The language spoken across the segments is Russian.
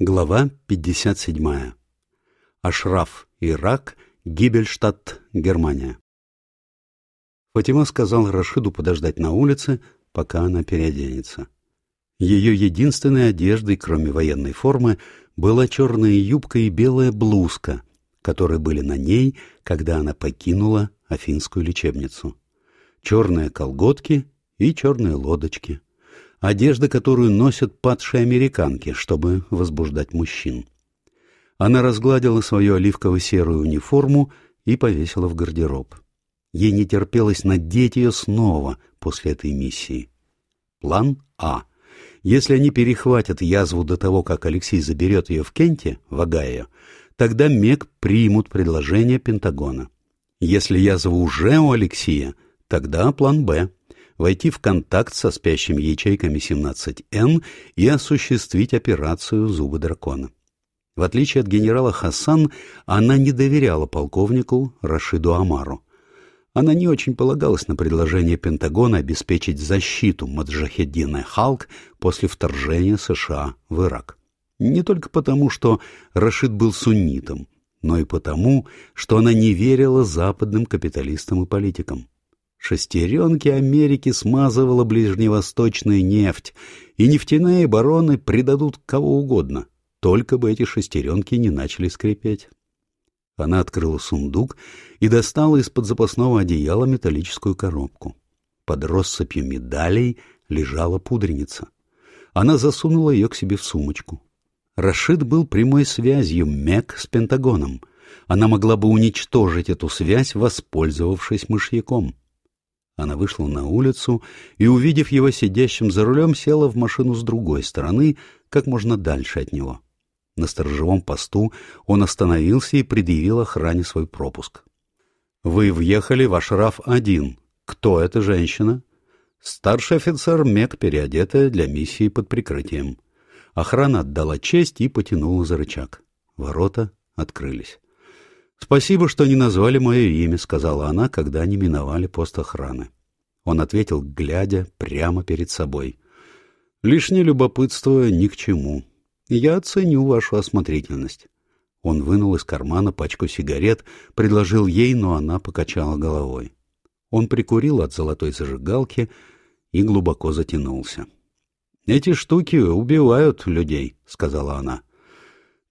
Глава 57. Ашраф, Ирак, Гибельштадт, Германия. Фатима сказал Рашиду подождать на улице, пока она переоденется. Ее единственной одеждой, кроме военной формы, была черная юбка и белая блузка, которые были на ней, когда она покинула афинскую лечебницу. Черные колготки и черные лодочки — одежда, которую носят падшие американки, чтобы возбуждать мужчин. Она разгладила свою оливково-серую униформу и повесила в гардероб. Ей не терпелось надеть ее снова после этой миссии. План А. Если они перехватят язву до того, как Алексей заберет ее в Кенте, в Огайо, тогда МЕК примут предложение Пентагона. Если язва уже у Алексея, тогда план Б войти в контакт со спящими ячейками 17Н и осуществить операцию «Зубы дракона». В отличие от генерала Хасан, она не доверяла полковнику Рашиду Амару. Она не очень полагалась на предложение Пентагона обеспечить защиту Маджахеддина Халк после вторжения США в Ирак. Не только потому, что Рашид был суннитом, но и потому, что она не верила западным капиталистам и политикам. Шестеренки Америки смазывала ближневосточная нефть, и нефтяные бароны предадут кого угодно, только бы эти шестеренки не начали скрипеть. Она открыла сундук и достала из-под запасного одеяла металлическую коробку. Под россыпью медалей лежала пудреница. Она засунула ее к себе в сумочку. Рашид был прямой связью МЕК с Пентагоном. Она могла бы уничтожить эту связь, воспользовавшись мышьяком. Она вышла на улицу и, увидев его сидящим за рулем, села в машину с другой стороны, как можно дальше от него. На сторожевом посту он остановился и предъявил охране свой пропуск. «Вы въехали в Ашраф-1. Кто эта женщина?» «Старший офицер МЕК, переодетая для миссии под прикрытием». Охрана отдала честь и потянула за рычаг. Ворота открылись. «Спасибо, что не назвали мое имя», — сказала она, когда они миновали пост охраны. Он ответил, глядя прямо перед собой. «Лишнее любопытство ни к чему. Я оценю вашу осмотрительность». Он вынул из кармана пачку сигарет, предложил ей, но она покачала головой. Он прикурил от золотой зажигалки и глубоко затянулся. «Эти штуки убивают людей», — сказала она.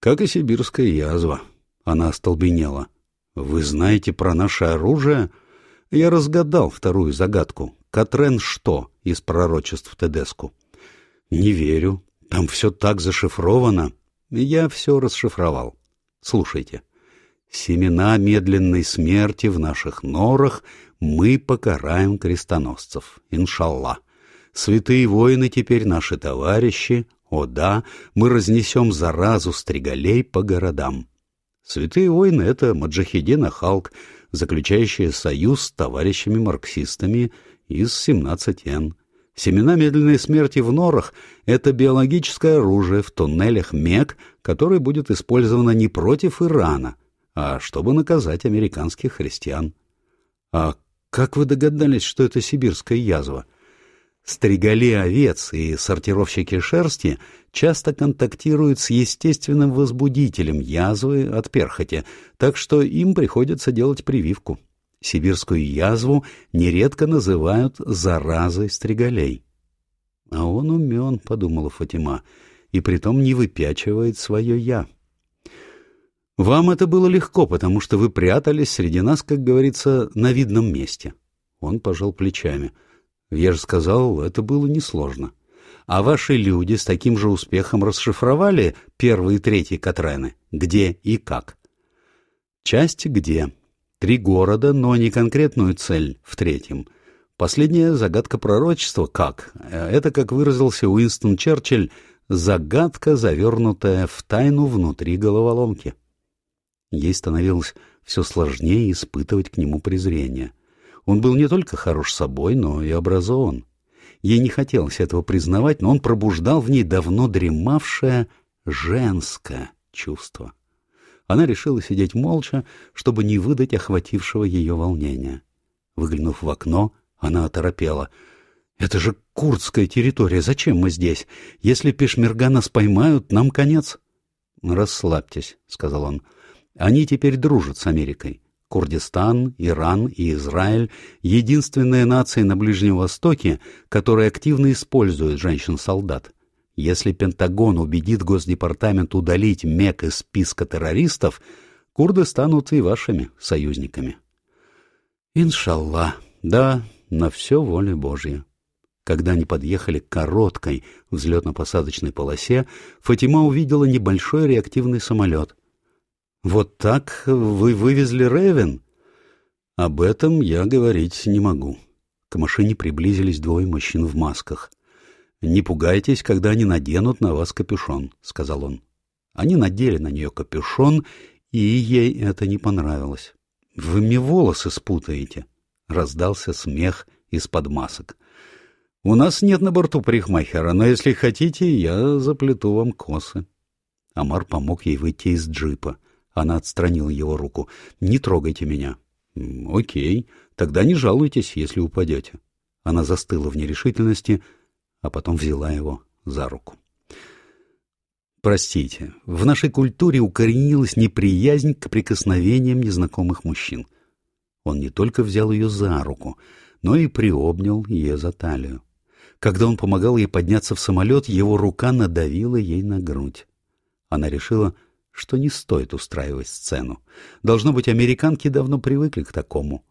«Как и сибирская язва». Она остолбенела. «Вы знаете про наше оружие?» Я разгадал вторую загадку. Катрен что из пророчеств Тедеску? «Не верю. Там все так зашифровано». Я все расшифровал. Слушайте. Семена медленной смерти в наших норах мы покараем крестоносцев, иншалла. Святые воины теперь наши товарищи, о да, мы разнесем заразу стригалей по городам. Святые войны — это Маджахедина Халк, заключающая союз с товарищами-марксистами из 17Н. Семена медленной смерти в норах — это биологическое оружие в туннелях МЕК, которое будет использовано не против Ирана, а чтобы наказать американских христиан. А как вы догадались, что это сибирская язва? — Стригали овец и сортировщики шерсти часто контактируют с естественным возбудителем язвы от перхоти, так что им приходится делать прививку. Сибирскую язву нередко называют заразой стригалей. — А он умен, — подумала Фатима, — и притом не выпячивает свое «я». «Вам это было легко, потому что вы прятались среди нас, как говорится, на видном месте». Он пожал плечами — я же сказал, это было несложно. А ваши люди с таким же успехом расшифровали первый и третий Катрены? Где и как? Часть где? Три города, но не конкретную цель в третьем. Последняя загадка пророчества как? Это, как выразился Уинстон Черчилль, загадка, завернутая в тайну внутри головоломки. Ей становилось все сложнее испытывать к нему презрение. Он был не только хорош собой, но и образован. Ей не хотелось этого признавать, но он пробуждал в ней давно дремавшее женское чувство. Она решила сидеть молча, чтобы не выдать охватившего ее волнения. Выглянув в окно, она оторопела. «Это же курдская территория. Зачем мы здесь? Если пешмерга нас поймают, нам конец». «Расслабьтесь», — сказал он. «Они теперь дружат с Америкой. Курдистан, Иран и Израиль — единственные нации на Ближнем Востоке, которые активно используют женщин-солдат. Если Пентагон убедит Госдепартамент удалить МЕК из списка террористов, курды станут и вашими союзниками. Иншаллах, да, на все воля Божья. Когда они подъехали к короткой взлетно-посадочной полосе, Фатима увидела небольшой реактивный самолет. «Вот так вы вывезли Ревен?» «Об этом я говорить не могу». К машине приблизились двое мужчин в масках. «Не пугайтесь, когда они наденут на вас капюшон», — сказал он. Они надели на нее капюшон, и ей это не понравилось. «Вы мне волосы спутаете», — раздался смех из-под масок. У нас нет на борту парикмахера, но если хотите, я заплету вам косы. Амар помог ей выйти из джипа. Она отстранила его руку. «Не трогайте меня». «Окей, тогда не жалуйтесь, если упадете». Она застыла в нерешительности, а потом взяла его за руку. Простите, в нашей культуре укоренилась неприязнь к прикосновениям незнакомых мужчин. Он не только взял ее за руку, но и приобнял ее за талию. Когда он помогал ей подняться в самолет, его рука надавила ей на грудь. Она решила, что не стоит устраивать сцену. Должно быть, американки давно привыкли к такому.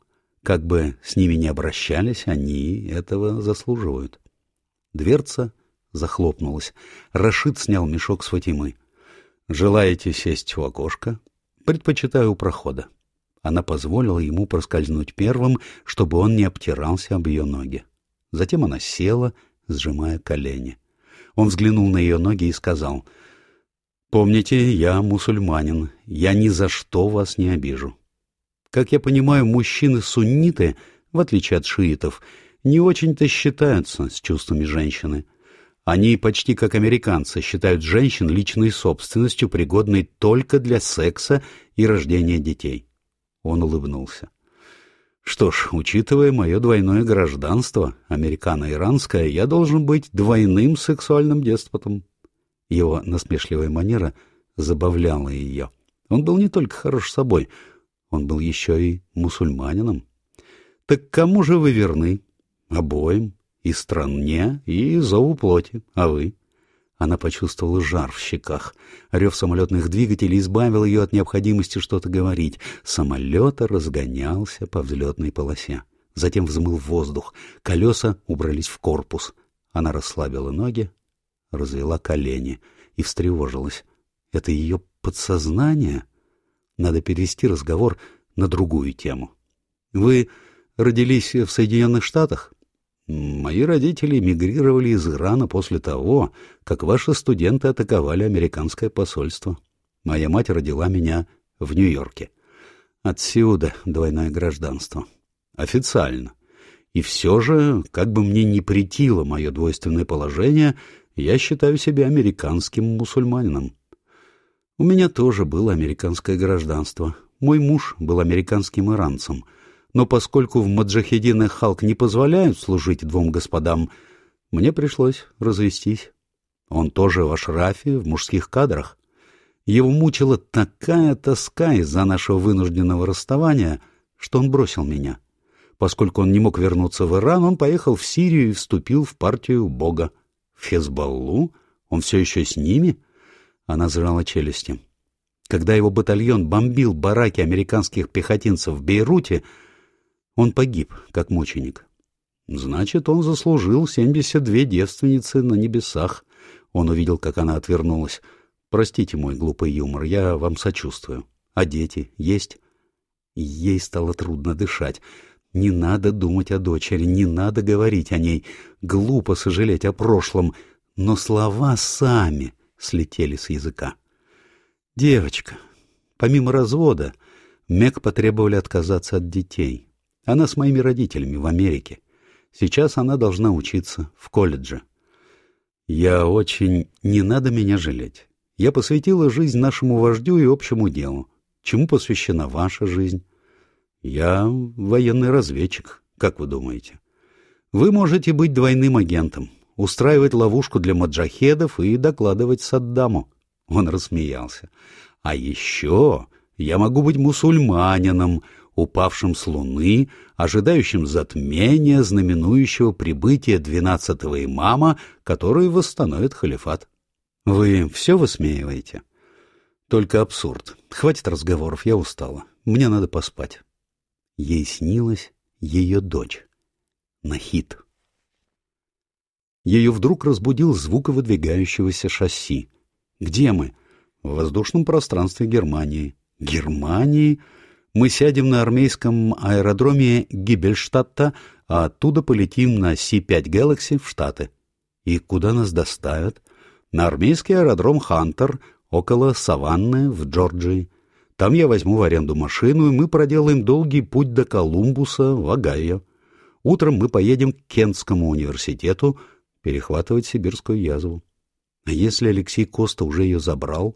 Как бы с ними ни обращались, они этого заслуживают. Дверца захлопнулась. Рашид снял мешок с Фатимы. «Желаете сесть у окошка?» «Предпочитаю у прохода». Она позволила ему проскользнуть первым, чтобы он не обтирался об ее ноги. Затем она села, сжимая колени. Он взглянул на ее ноги и сказал, «Помните, я мусульманин, я ни за что вас не обижу. Как я понимаю, мужчины-сунниты, в отличие от шиитов, не очень-то считаются с чувствами женщины. Они почти как американцы считают женщин личной собственностью, пригодной только для секса и рождения детей». Он улыбнулся. Что ж, учитывая мое двойное гражданство, американо-иранское, я должен быть двойным сексуальным деспотом. Его насмешливая манера забавляла ее. Он был не только хорош собой, он был еще и мусульманином. Так кому же вы верны? Обоим, и стране, и зову плоти, а вы? Она почувствовала жар в щеках. Рев самолетных двигателей избавил ее от необходимости что-то говорить. Самолет разгонялся по взлетной полосе. Затем взмыл воздух. Колеса убрались в корпус. Она расслабила ноги, развела колени и встревожилась. Это ее подсознание? Надо перевести разговор на другую тему. Вы родились в Соединенных Штатах? Мои родители мигрировали из Ирана после того, как ваши студенты атаковали американское посольство. Моя мать родила меня в Нью-Йорке. Отсюда двойное гражданство. Официально. И все же, как бы мне ни претило мое двойственное положение, я считаю себя американским мусульманином. У меня тоже было американское гражданство. Мой муж был американским иранцем — но поскольку в Маджахедин Халк не позволяют служить двум господам, мне пришлось развестись. Он тоже в Ашрафе, в мужских кадрах. Его мучила такая тоска из-за нашего вынужденного расставания, что он бросил меня. Поскольку он не мог вернуться в Иран, он поехал в Сирию и вступил в партию Бога. В Хезбаллу? Он все еще с ними? Она сжала челюсти. Когда его батальон бомбил бараки американских пехотинцев в Бейруте, он погиб, как мученик. Значит, он заслужил семьдесят две девственницы на небесах. Он увидел, как она отвернулась. Простите мой глупый юмор, я вам сочувствую. А дети есть? Ей стало трудно дышать. Не надо думать о дочери, не надо говорить о ней. Глупо сожалеть о прошлом, но слова сами слетели с языка. Девочка. Помимо развода, Мек потребовали отказаться от детей. Она с моими родителями в Америке. Сейчас она должна учиться в колледже. Я очень... Не надо меня жалеть. Я посвятила жизнь нашему вождю и общему делу. Чему посвящена ваша жизнь? Я военный разведчик, как вы думаете? Вы можете быть двойным агентом, устраивать ловушку для маджахедов и докладывать Саддаму. Он рассмеялся. «А еще я могу быть мусульманином, упавшим с луны, ожидающим затмения, знаменующего прибытие двенадцатого имама, который восстановит халифат. Вы все высмеиваете? Только абсурд. Хватит разговоров, я устала. Мне надо поспать. Ей снилась ее дочь. Нахид. Ее вдруг разбудил звук выдвигающегося шасси. «Где мы?» «В воздушном пространстве Германии». «Германии?» Мы сядем на армейском аэродроме Гибельштадта, а оттуда полетим на Си-5 Galaxy в Штаты. И куда нас доставят? На армейский аэродром Хантер, около Саванны в Джорджии. Там я возьму в аренду машину, и мы проделаем долгий путь до Колумбуса в Огайо. Утром мы поедем к Кентскому университету перехватывать сибирскую язву. А если Алексей Коста уже ее забрал,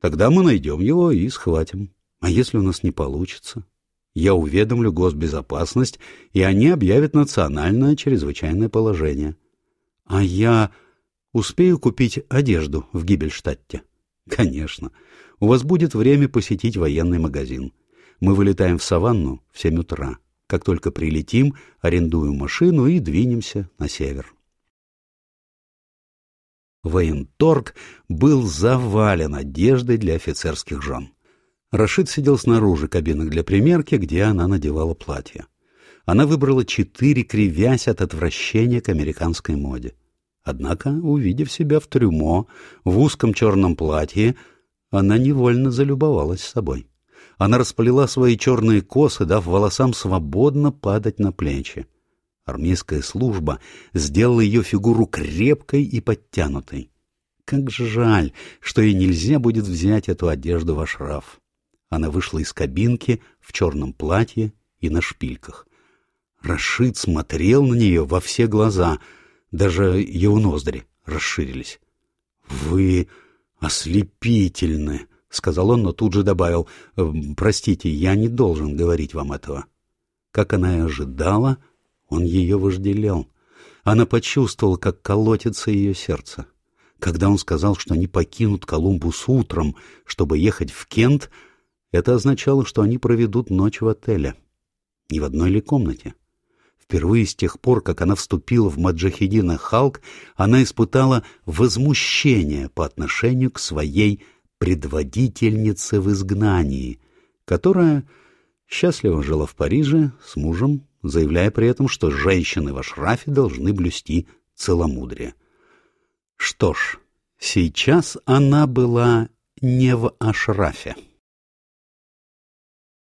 тогда мы найдем его и схватим. А если у нас не получится? Я уведомлю госбезопасность, и они объявят национальное чрезвычайное положение. А я успею купить одежду в Гибельштадте? Конечно. У вас будет время посетить военный магазин. Мы вылетаем в саванну в семь утра. Как только прилетим, арендуем машину и двинемся на север. Военторг был завален одеждой для офицерских жен. Рашид сидел снаружи кабинок для примерки, где она надевала платье. Она выбрала четыре, кривясь от отвращения к американской моде. Однако, увидев себя в трюмо, в узком черном платье, она невольно залюбовалась собой. Она расплела свои черные косы, дав волосам свободно падать на плечи. Армейская служба сделала ее фигуру крепкой и подтянутой. Как жаль, что ей нельзя будет взять эту одежду в ашраф. Она вышла из кабинки в черном платье и на шпильках. Рашид смотрел на нее во все глаза, даже его ноздри расширились. — Вы ослепительны, — сказал он, но тут же добавил, — простите, я не должен говорить вам этого. Как она и ожидала, он ее вожделел. Она почувствовала, как колотится ее сердце. Когда он сказал, что они покинут Колумбус утром, чтобы ехать в Кент, — это означало, что они проведут ночь в отеле. Не в одной ли комнате? Впервые с тех пор, как она вступила в Маджахедина Халк, она испытала возмущение по отношению к своей предводительнице в изгнании, которая счастливо жила в Париже с мужем, заявляя при этом, что женщины в Ашрафе должны блюсти целомудрие. Что ж, сейчас она была не в Ашрафе.